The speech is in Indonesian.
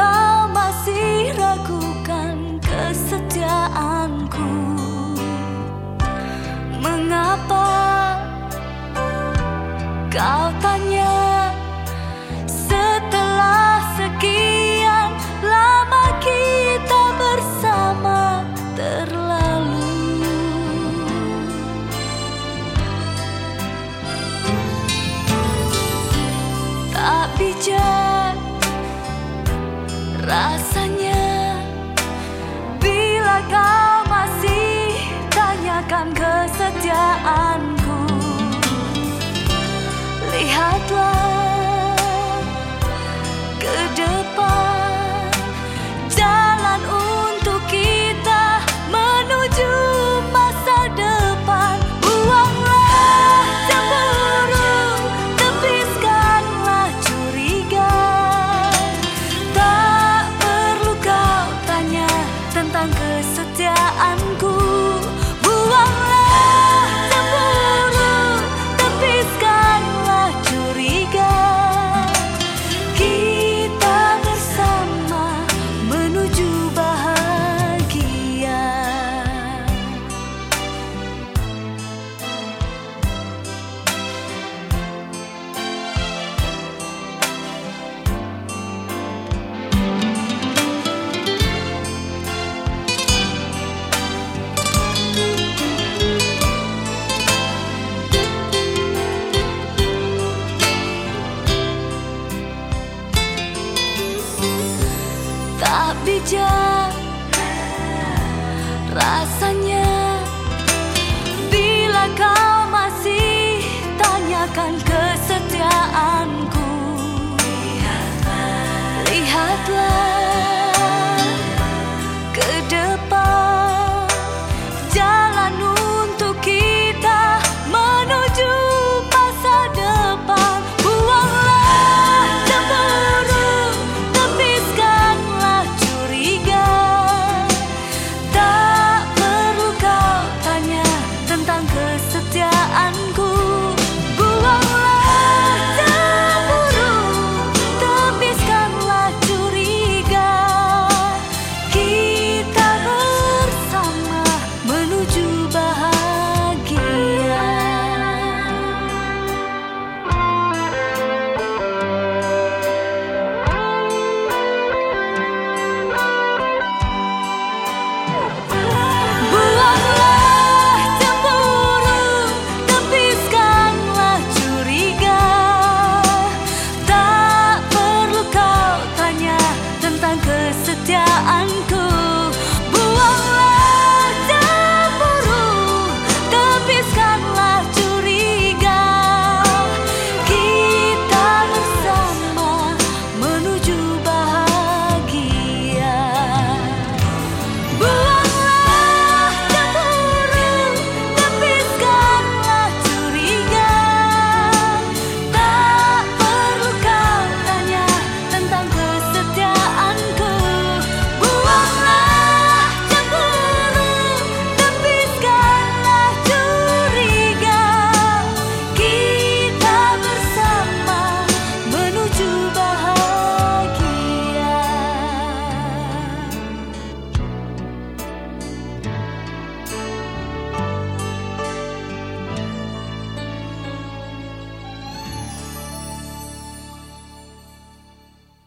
kau masih ragukan kesetiaanku. Mengapa kau tanya setelah sekian lama kita bersama terlalu? Tak rasanya bila kau masih tanyakan kesetiaanku Lihatlah rasanya bila kau masih tanyakan kesetiaanku lihatlah